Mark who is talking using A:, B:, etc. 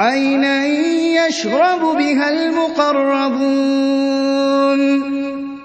A: عَيْنًا يَشْرَبُ بِهَا الْمُقَرَّبُونَ